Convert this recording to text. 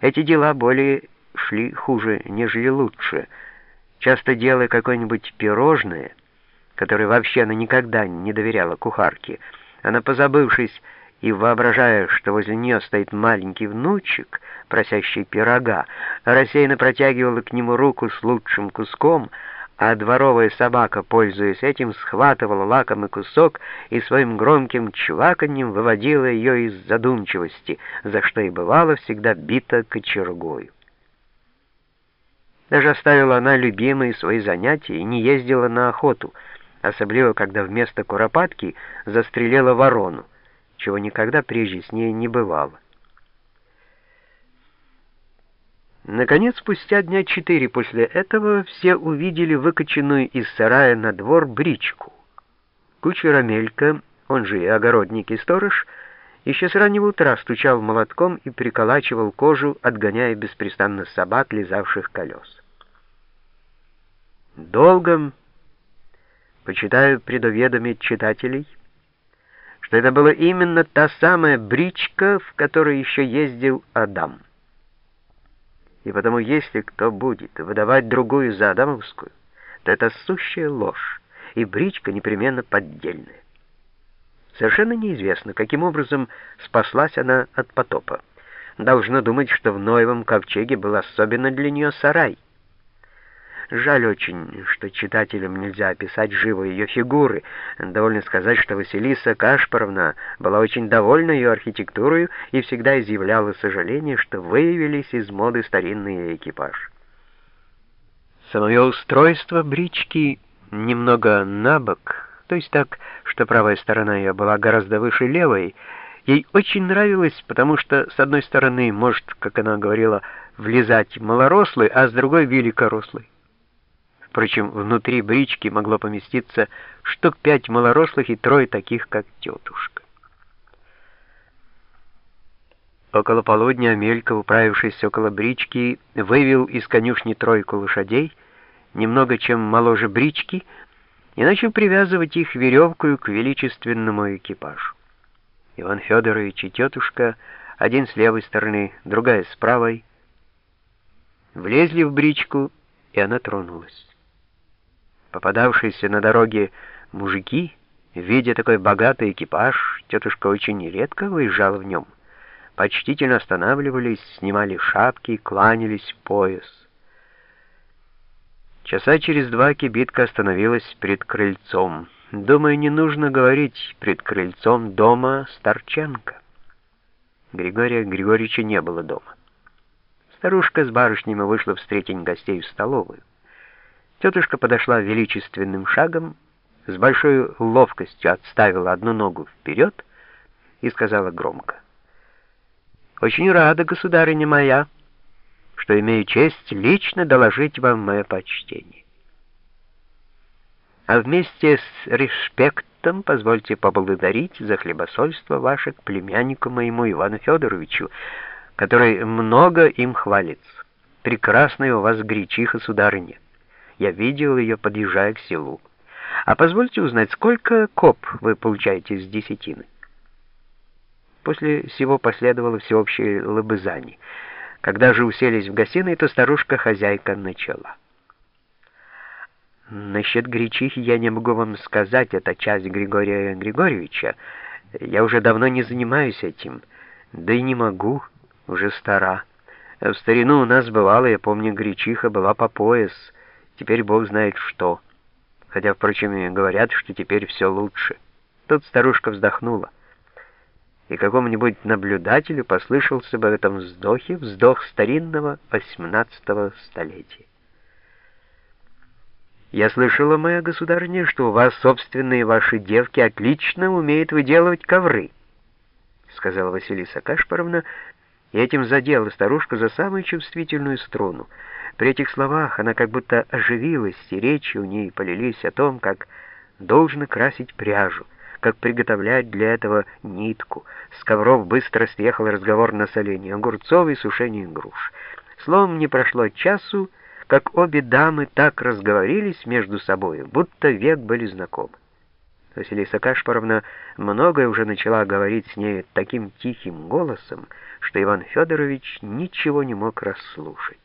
Эти дела более шли хуже, нежели лучше. Часто делая какое-нибудь пирожное, которое вообще она никогда не доверяла кухарке, она, позабывшись и воображая, что возле нее стоит маленький внучек, просящий пирога, рассеянно протягивала к нему руку с лучшим куском, а дворовая собака, пользуясь этим, схватывала лакомый кусок и своим громким чваканьем выводила ее из задумчивости, за что и бывало всегда бита кочергою. Даже оставила она любимые свои занятия и не ездила на охоту, особливо когда вместо куропатки застрелила ворону, чего никогда прежде с ней не бывало. Наконец, спустя дня четыре после этого, все увидели выкаченную из сарая на двор бричку. Кучер Амелька, он же и огородник и сторож, еще с раннего утра стучал молотком и приколачивал кожу, отгоняя беспрестанно собак, лизавших колес. Долго, почитаю предуведомить читателей, что это была именно та самая бричка, в которой еще ездил Адам. И потому, если кто будет выдавать другую за Адамовскую, то это сущая ложь, и бричка непременно поддельная. Совершенно неизвестно, каким образом спаслась она от потопа. Должно думать, что в Ноевом ковчеге был особенно для нее сарай — Жаль очень, что читателям нельзя описать живо ее фигуры. Довольно сказать, что Василиса Кашпаровна была очень довольна ее архитектурой и всегда изъявляла сожаление, что выявились из моды старинный экипаж. Самое устройство брички немного набок, то есть так, что правая сторона ее была гораздо выше левой, ей очень нравилось, потому что, с одной стороны, может, как она говорила, влезать малорослый, а с другой — великорослый. Впрочем, внутри брички могло поместиться штук пять малорослых и трое таких, как тетушка. Около полудня Амелька, управившись около брички, вывел из конюшни тройку лошадей, немного чем моложе брички, и начал привязывать их веревкою к величественному экипажу. Иван Федорович и тетушка, один с левой стороны, другая с правой, влезли в бричку, и она тронулась. Попадавшиеся на дороге мужики, видя такой богатый экипаж, тетушка очень редко выезжала в нем, почтительно останавливались, снимали шапки, кланялись пояс. Часа через два кибитка остановилась перед крыльцом. Думаю, не нужно говорить пред крыльцом дома Старченко. Григория Григорьевича не было дома. Старушка с барышнями вышла встретить гостей в столовую. Тетушка подошла величественным шагом, с большой ловкостью отставила одну ногу вперед и сказала громко. «Очень рада, государыня моя, что имею честь лично доложить вам мое почтение. А вместе с респектом позвольте поблагодарить за хлебосольство ваше к племяннику моему Ивану Федоровичу, который много им хвалится. Прекрасная у вас гречиха, сударыня». Я видел ее, подъезжая к селу. А позвольте узнать, сколько коп вы получаете с десятины? После всего последовало всеобщее лобызание. Когда же уселись в гостиной, то старушка-хозяйка начала. Насчет гречихи я не могу вам сказать, это часть Григория Григорьевича. Я уже давно не занимаюсь этим, да и не могу, уже стара. В старину у нас бывало, я помню, гречиха была по пояс, Теперь Бог знает что. Хотя, впрочем, говорят, что теперь все лучше. Тут старушка вздохнула. И какому-нибудь наблюдателю послышался бы в этом вздохе вздох старинного XVIII столетия. «Я слышала, моя государыня, что у вас собственные ваши девки отлично умеют выделывать ковры», сказала Василиса Кашпаровна, и этим задела старушку за самую чувствительную струну — при этих словах она как будто оживилась, и речи у ней полились о том, как должно красить пряжу, как приготовлять для этого нитку. С ковров быстро съехал разговор на соленье огурцов и сушение груш. Словом, не прошло часу, как обе дамы так разговорились между собой, будто век были знакомы. Василиса Кашпаровна многое уже начала говорить с ней таким тихим голосом, что Иван Федорович ничего не мог расслушать.